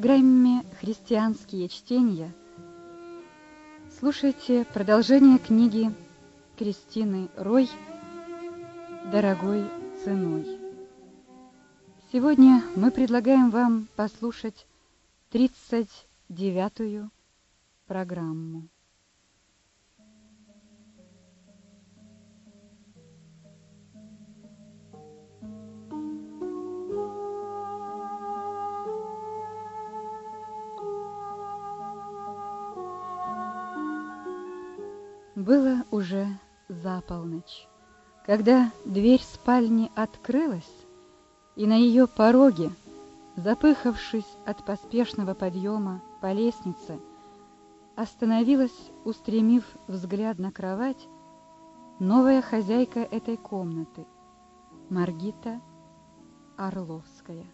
программе «Христианские чтения» слушайте продолжение книги Кристины Рой «Дорогой ценой». Сегодня мы предлагаем вам послушать 39-ю программу. Было уже за полночь, когда дверь спальни открылась, и на ее пороге, запыхавшись от поспешного подъема по лестнице, остановилась, устремив взгляд на кровать, новая хозяйка этой комнаты, Маргита Орловская.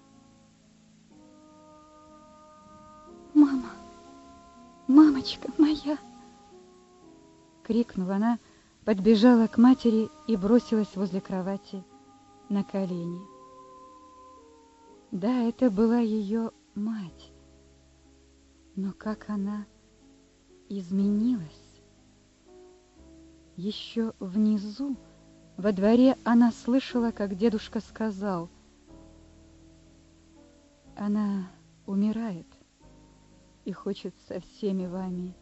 «Мама! Мамочка моя!» Крикнув, она подбежала к матери и бросилась возле кровати на колени. Да, это была ее мать. Но как она изменилась. Еще внизу, во дворе, она слышала, как дедушка сказал, «Она умирает и хочет со всеми вами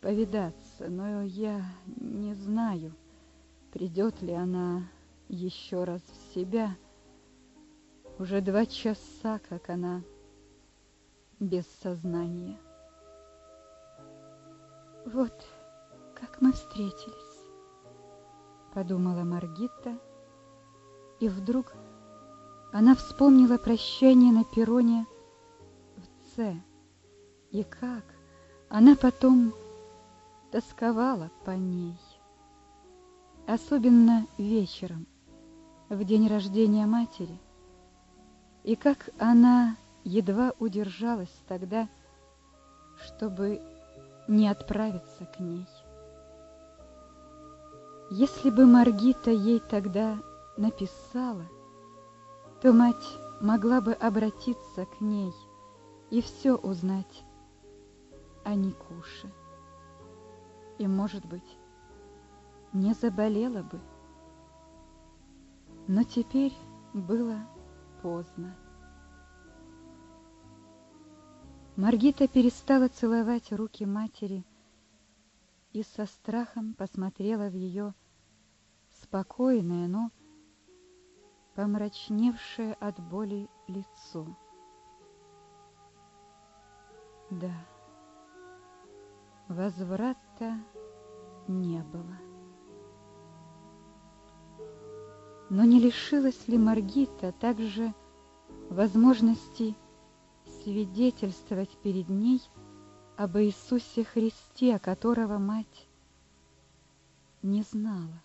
повидаться, но я не знаю, придет ли она еще раз в себя. Уже два часа, как она без сознания. Вот как мы встретились, подумала Маргита, и вдруг она вспомнила прощание на перроне в Ц. И как она потом тосковала по ней. Особенно вечером, в день рождения матери. И как она едва удержалась тогда, чтобы не отправиться к ней. Если бы Маргита ей тогда написала, то мать могла бы обратиться к ней и все узнать о Никуше и, может быть, не заболела бы. Но теперь было поздно. Маргита перестала целовать руки матери и со страхом посмотрела в ее спокойное, но помрачневшее от боли лицо. Да, возврата не было. Но не лишилась ли Маргита также возможности свидетельствовать перед ней об Иисусе Христе, которого мать не знала?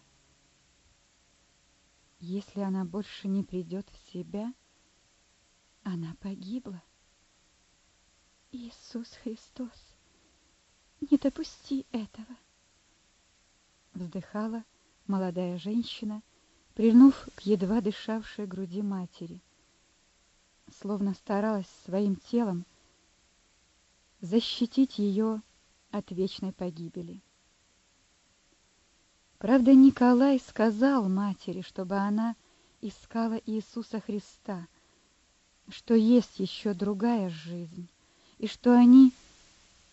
Если она больше не придет в себя, она погибла. Иисус Христос, не допусти этого вздыхала молодая женщина, прильнув к едва дышавшей груди матери, словно старалась своим телом защитить ее от вечной погибели. Правда, Николай сказал матери, чтобы она искала Иисуса Христа, что есть еще другая жизнь, и что они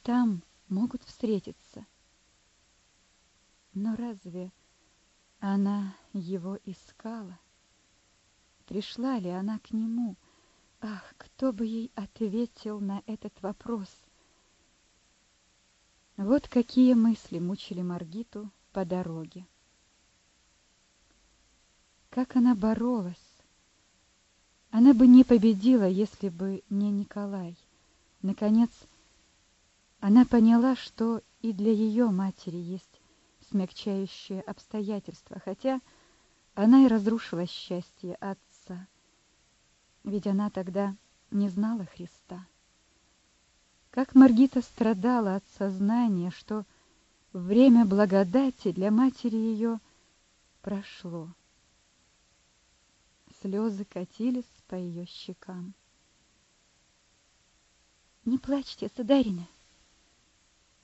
там могут встретиться. Но разве она его искала? Пришла ли она к нему? Ах, кто бы ей ответил на этот вопрос? Вот какие мысли мучили Маргиту по дороге. Как она боролась! Она бы не победила, если бы не Николай. Наконец, она поняла, что и для ее матери есть смягчающее обстоятельство, хотя она и разрушила счастье отца. Ведь она тогда не знала Христа. Как Маргита страдала от сознания, что время благодати для матери ее прошло. Слезы катились по ее щекам. Не плачьте, сударина.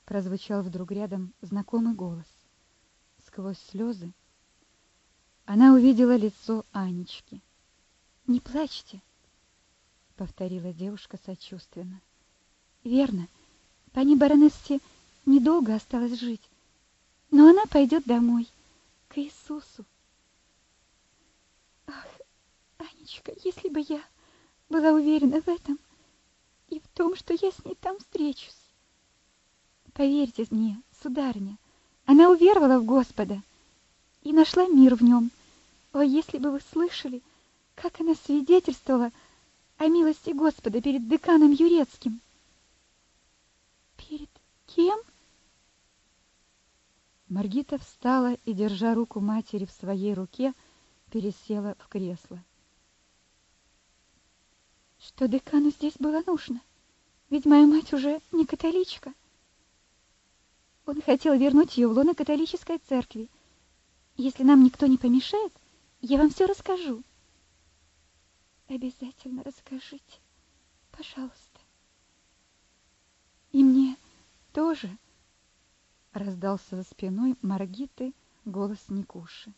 Прозвучал вдруг рядом знакомый голос. Сквозь слезы она увидела лицо Анечки. «Не плачьте», — повторила девушка сочувственно. «Верно, пани баронессе недолго осталось жить, но она пойдет домой, к Иисусу. Ах, Анечка, если бы я была уверена в этом и в том, что я с ней там встречусь. Поверьте мне, сударыня, она уверовала в Господа и нашла мир в нем. О, если бы вы слышали, как она свидетельствовала о милости Господа перед деканом Юрецким. Перед кем? Маргита встала и, держа руку матери в своей руке, пересела в кресло. Что декану здесь было нужно? Ведь моя мать уже не католичка. Он хотел вернуть ее в лоно католической церкви. Если нам никто не помешает, я вам все расскажу. Обязательно расскажите, пожалуйста. И мне тоже раздался за спиной Маргиты голос Никуши.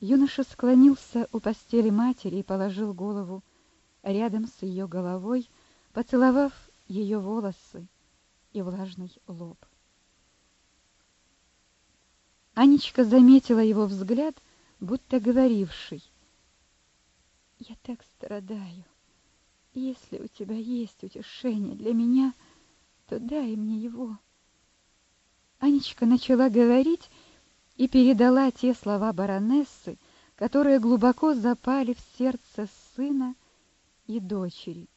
Юноша склонился у постели матери и положил голову рядом с ее головой, поцеловав ее волосы и влажный лоб. Анечка заметила его взгляд, будто говоривший, «Я так страдаю. Если у тебя есть утешение для меня, то дай мне его». Анечка начала говорить и передала те слова баронессы, которые глубоко запали в сердце сына и дочери,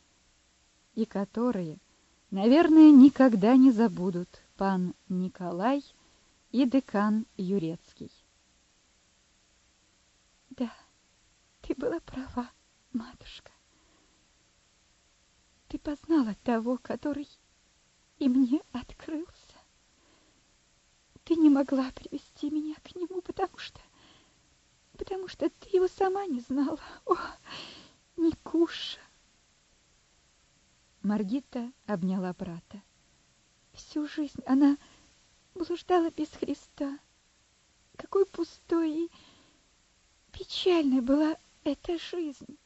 и которые, наверное, никогда не забудут пан Николай и декан Юрецкий. Да, ты была права, матушка. Ты познала того, который и мне открылся. Ты не могла привести меня к нему, потому что... Потому что ты его сама не знала. О, Никуша! Маргита обняла брата. Всю жизнь она блуждала без Христа. Какой пустой и печальной была эта жизнь.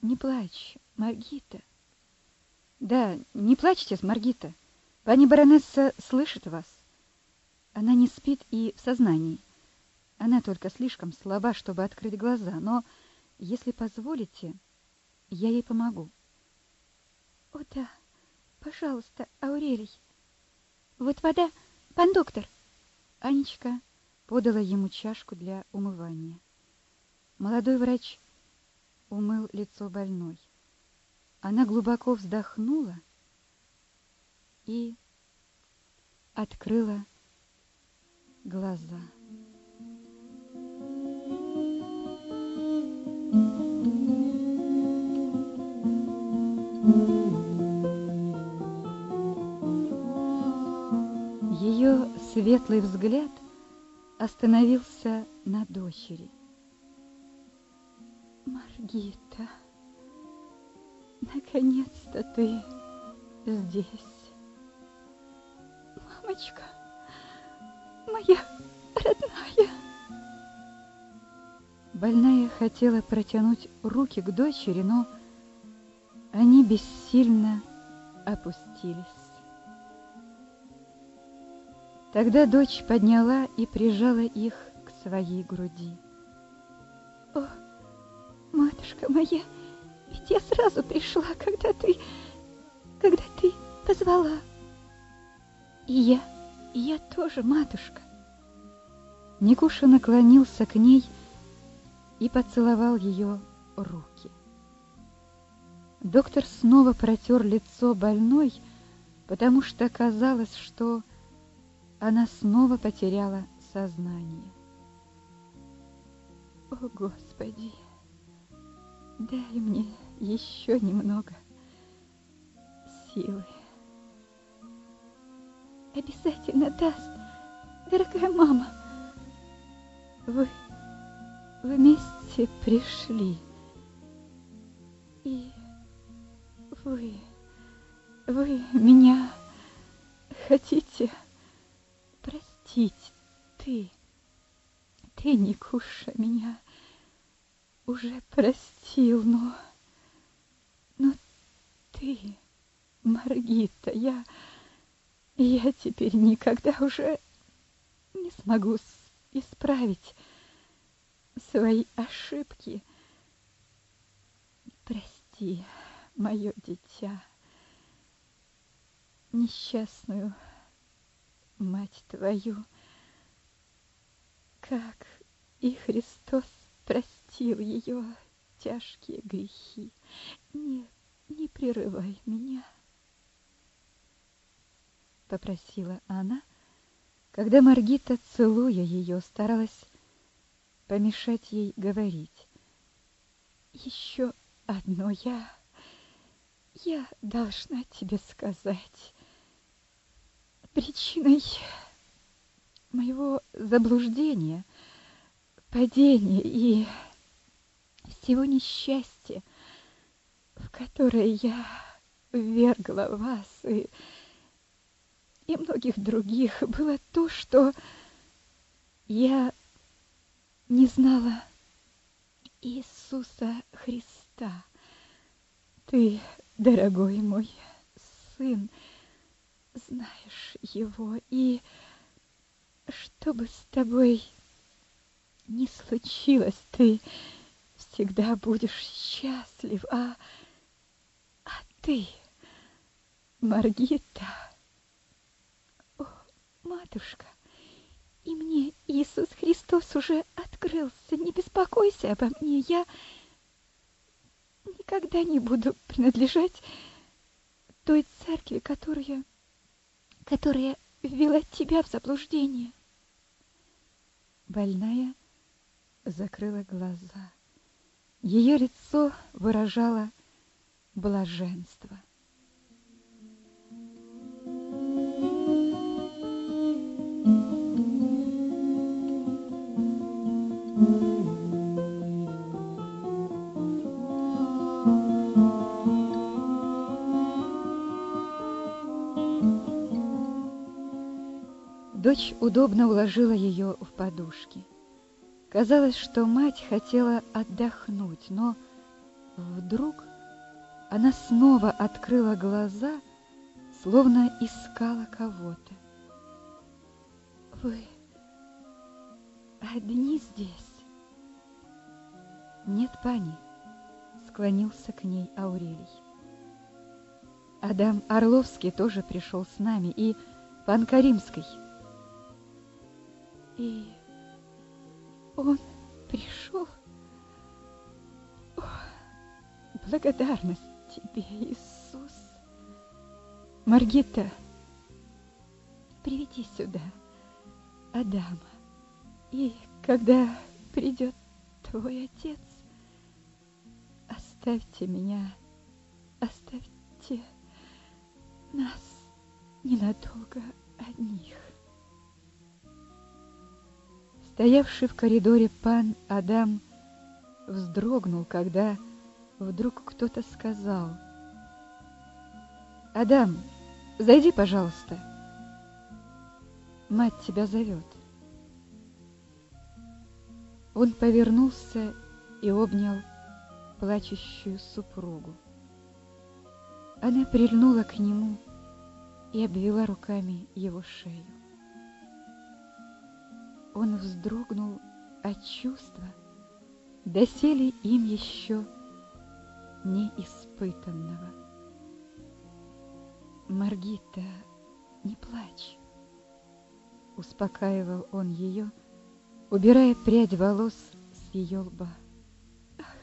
Не плачь, Маргита. Да, не плачьте, Маргита. Пани баронесса слышит вас. Она не спит и в сознании. Она только слишком слаба, чтобы открыть глаза, но, если позволите, я ей помогу. О да, пожалуйста, Аурелий. Вот вода, пан доктор. Анечка подала ему чашку для умывания. Молодой врач умыл лицо больной. Она глубоко вздохнула и открыла глаза. Ее светлый взгляд остановился на дочери. Маргита, наконец-то ты здесь мамочка, моя родная. Больная хотела протянуть руки к дочери, но они бессильно опустились. Тогда дочь подняла и прижала их к своей груди. О, матушка моя, ведь я сразу пришла, когда ты, когда ты позвала. И я, и я тоже, матушка. Никуша наклонился к ней и поцеловал ее руки. Доктор снова протер лицо больной, потому что казалось, что она снова потеряла сознание. О, Господи, дай мне еще немного силы обязательно даст, дорогая мама. Вы вместе пришли. И Вы, вы меня хотите простить? Ты, ты, Никуша, меня уже простил, но... Но ты, Маргита, я... Я теперь никогда уже не смогу исправить свои ошибки. Прости, мое дитя, несчастную мать твою, как и Христос простил ее тяжкие грехи. Нет, не прерывай меня, попросила она, когда Маргита, целуя ее, старалась помешать ей говорить. Еще одно я... Я должна тебе сказать. Причиной моего заблуждения, падения и всего несчастья, в которое я ввергла вас и, и многих других, было то, что я не знала Иисуса Христа. Ты, дорогой мой сын, знаешь его, и что бы с тобой ни случилось, ты всегда будешь счастлив, а, а ты, Маргита, о, матушка, и мне Иисус Христос уже открылся. Не беспокойся обо мне. Я никогда не буду принадлежать той церкви, которая, которая ввела тебя в заблуждение. Больная закрыла глаза. Ее лицо выражало блаженство. Дочь удобно уложила ее в подушки. Казалось, что мать хотела отдохнуть, но вдруг она снова открыла глаза, словно искала кого-то. Вы одни здесь? Нет, пани, склонился к ней Аурелий. Адам Орловский тоже пришел с нами, и пан Каримский — и он пришел. О, благодарность тебе, Иисус. Маргита, приведи сюда Адама. И когда придет твой отец, оставьте меня, оставьте нас ненадолго одних. Стоявший в коридоре пан Адам вздрогнул, когда вдруг кто-то сказал. «Адам, зайди, пожалуйста. Мать тебя зовет». Он повернулся и обнял плачущую супругу. Она прильнула к нему и обвела руками его шею. Он вздрогнул от чувства, доселе им еще не испытанного. Маргита, не плачь, успокаивал он ее, убирая прядь волос с ее лба. Ах,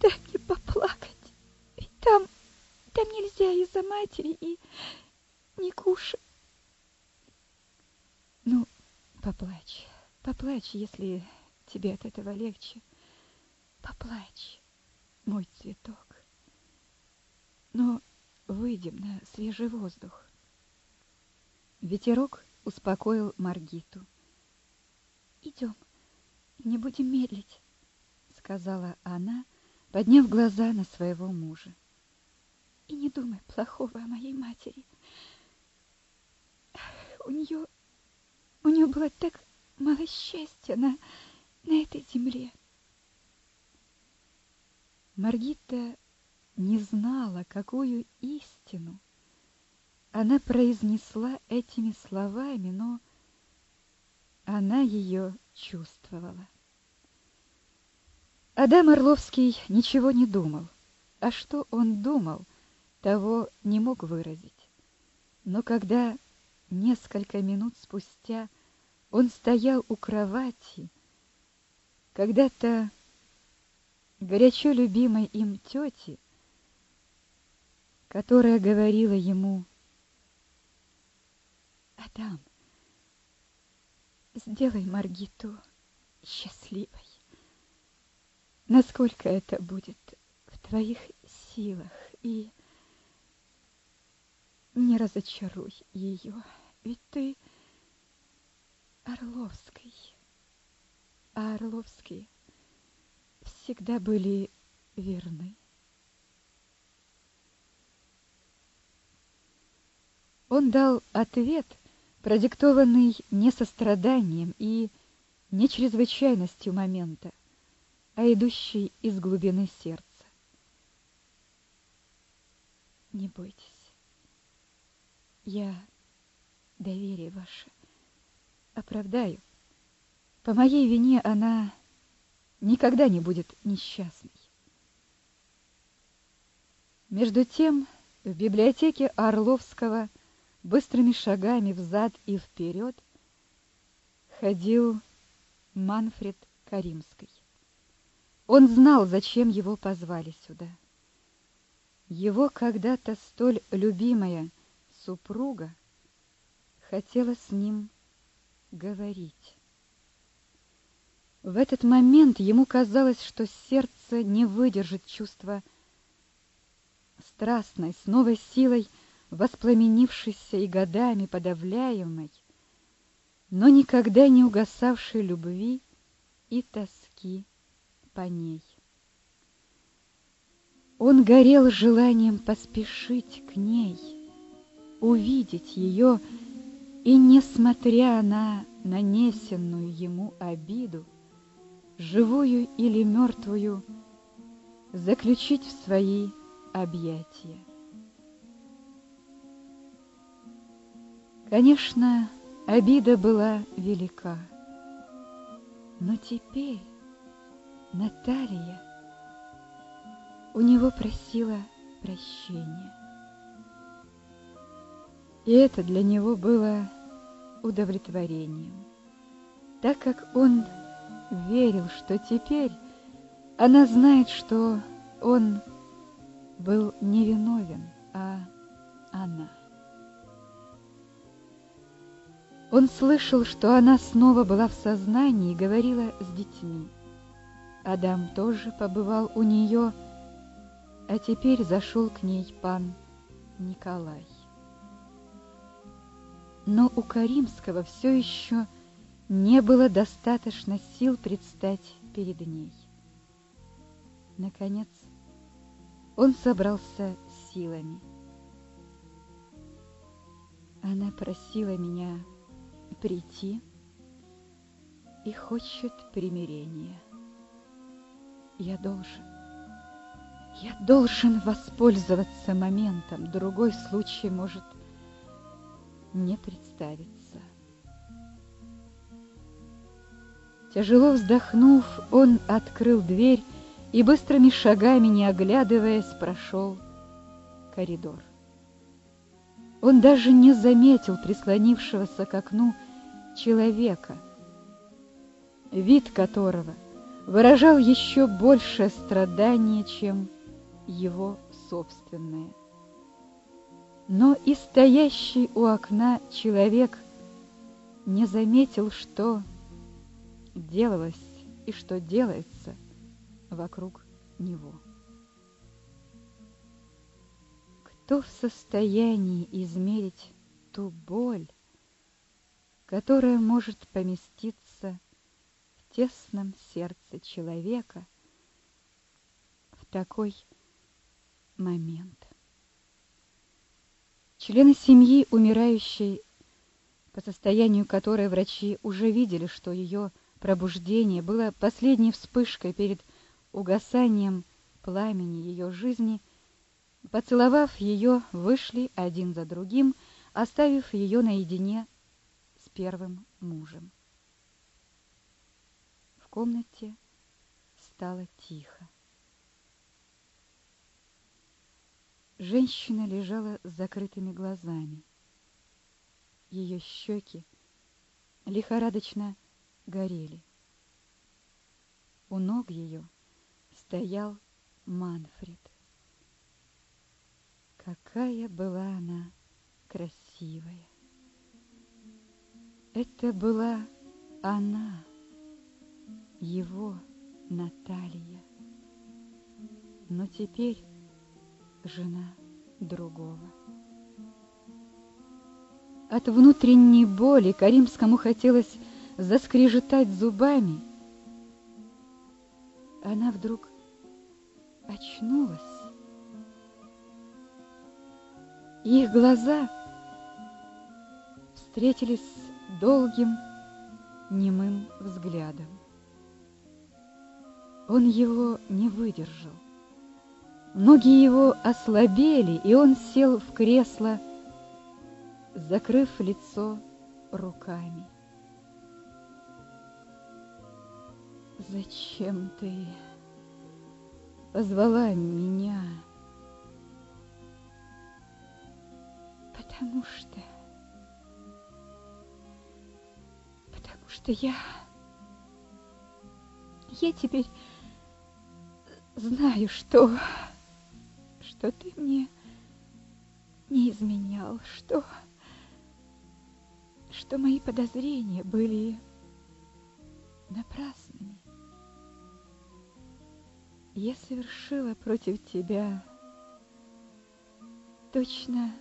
дай мне поплакать, ведь там, там нельзя из-за матери и не кушать. Поплачь, поплачь, если тебе от этого легче. Поплачь, мой цветок. Но выйдем на свежий воздух. Ветерок успокоил Маргиту. Идем, не будем медлить, сказала она, подняв глаза на своего мужа. И не думай плохого о моей матери. У нее, у нее было так мало счастья на, на этой земле. Маргита не знала, какую истину она произнесла этими словами, но она ее чувствовала. Адам Орловский ничего не думал, а что он думал, того не мог выразить. Но когда несколько минут спустя он стоял у кровати, когда-то горячо любимой им тети, которая говорила ему «Адам, сделай Маргиту счастливой. Насколько это будет в твоих силах, и не разочаруй ее, ведь ты Орловский, а Орловские всегда были верны. Он дал ответ, продиктованный не состраданием и не чрезвычайностью момента, а идущий из глубины сердца. Не бойтесь. Я доверие ваше оправдаю. По моей вине она никогда не будет несчастной. Между тем, в библиотеке Орловского быстрыми шагами взад и вперед ходил Манфред Каримский. Он знал, зачем его позвали сюда. Его когда-то столь любимая супруга хотела с ним говорить. В этот момент ему казалось, что сердце не выдержит чувства страстной, с новой силой воспламенившейся и годами подавляемой, но никогда не угасавшей любви и тоски по ней. Он горел желанием поспешить к ней, увидеть ее и, несмотря на нанесенную ему обиду, живую или мертвую, заключить в свои объятия. Конечно, обида была велика, но теперь Наталья у него просила прощения. И это для него было удовлетворением, так как он верил, что теперь она знает, что он был невиновен, а она. Он слышал, что она снова была в сознании и говорила с детьми. Адам тоже побывал у нее, а теперь зашел к ней пан Николай. Но у Каримского все еще не было достаточно сил предстать перед ней. Наконец, он собрался силами. Она просила меня прийти и хочет примирения. Я должен, я должен воспользоваться моментом, другой случай может не представиться. Тяжело вздохнув, он открыл дверь и быстрыми шагами, не оглядываясь, прошел коридор. Он даже не заметил прислонившегося к окну человека, вид которого выражал еще большее страдание, чем его собственное. Но и стоящий у окна человек не заметил, что делалось и что делается вокруг него. Кто в состоянии измерить ту боль, которая может поместиться в тесном сердце человека в такой момент? Члены семьи умирающей, по состоянию которой врачи уже видели, что ее пробуждение было последней вспышкой перед угасанием пламени ее жизни, поцеловав ее, вышли один за другим, оставив ее наедине с первым мужем. В комнате стало тихо. Женщина лежала с закрытыми глазами. Ее щеки лихорадочно горели. У ног ее стоял Манфред. Какая была она красивая! Это была она, его Наталья. Но теперь жена другого. От внутренней боли Каримскому хотелось заскрежетать зубами. Она вдруг очнулась. Их глаза встретились долгим немым взглядом. Он его не выдержал. Ноги его ослабели, и он сел в кресло, закрыв лицо руками. Зачем ты позвала меня? Потому что... Потому что я... Я теперь знаю, что что ты мне не изменял, что... что мои подозрения были напрасными. Я совершила против тебя точно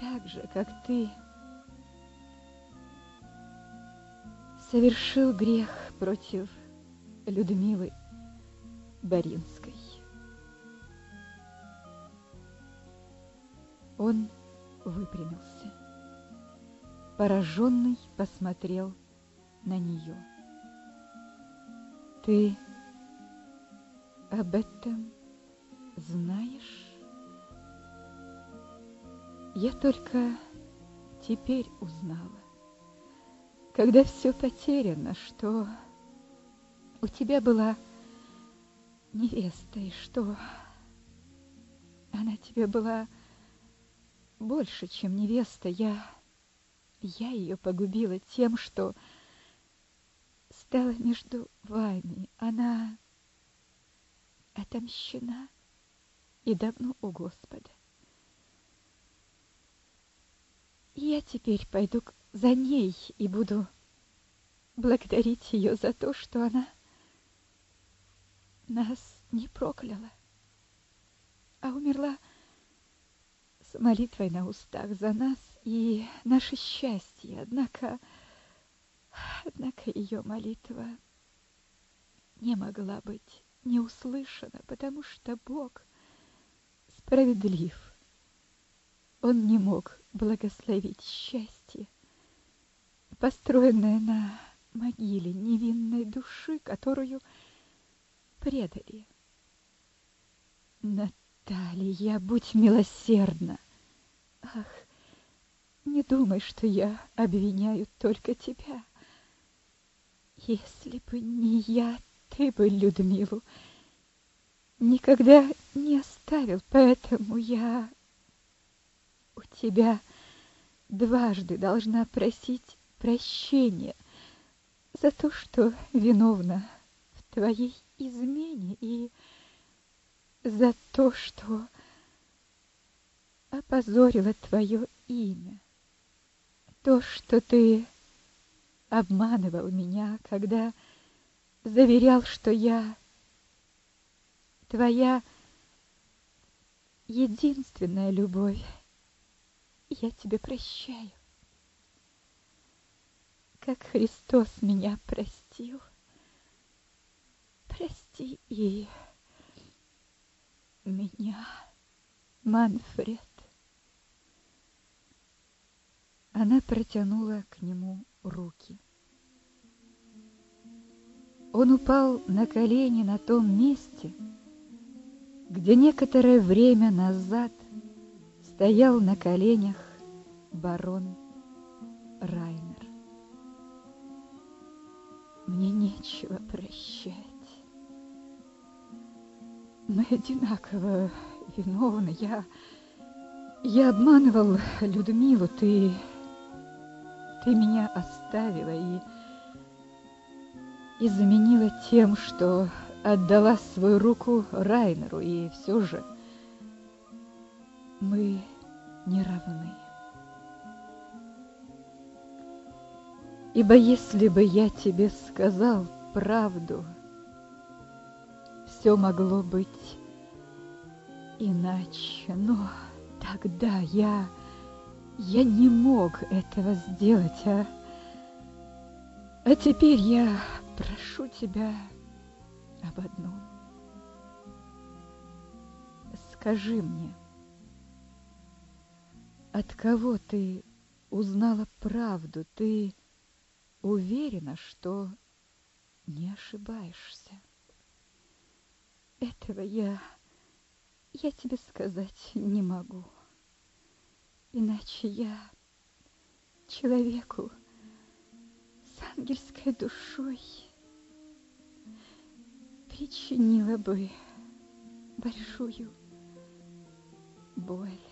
так же, как ты совершил грех против Людмилы Боринской. Он выпрямился. Пораженный посмотрел на нее. Ты об этом знаешь? Я только теперь узнала, когда все потеряно, что у тебя была невеста, и что она тебе была больше, чем невеста. Я, я ее погубила тем, что стала между вами. Она отомщена и давно у Господа. Я теперь пойду за ней и буду благодарить ее за то, что она нас не прокляла, а умерла с молитвой на устах за нас и наше счастье. Однако, однако ее молитва не могла быть не услышана, потому что Бог справедлив. Он не мог благословить счастье, построенное на могиле невинной души, которую предали. Наталья, будь милосердна. Ах, не думай, что я обвиняю только тебя. Если бы не я, ты бы Людмилу никогда не оставил, поэтому я у тебя дважды должна просить прощения за то, что виновна в твоей измене и за то, что опозорила твое имя. То, что ты обманывал меня, когда заверял, что я твоя единственная любовь. Я тебе прощаю. Как Христос меня простил, прости и меня, Манфред. Она протянула к нему руки. Он упал на колени на том месте, где некоторое время назад стоял на коленях барон Райнер. Мне нечего прощать. Мы одинаково виновны. Я... Я обманывал Людмилу. Ты... Ты меня оставила и... И заменила тем, что отдала свою руку Райнеру. И все же мы не равны. Ибо если бы я тебе сказал правду, все могло быть иначе, но тогда я... я не мог этого сделать, а... А теперь я прошу тебя об одном. Скажи мне, от кого ты узнала правду? Ты уверена, что не ошибаешься? Этого я... я тебе сказать не могу. Иначе я человеку с ангельской душой причинила бы большую боль.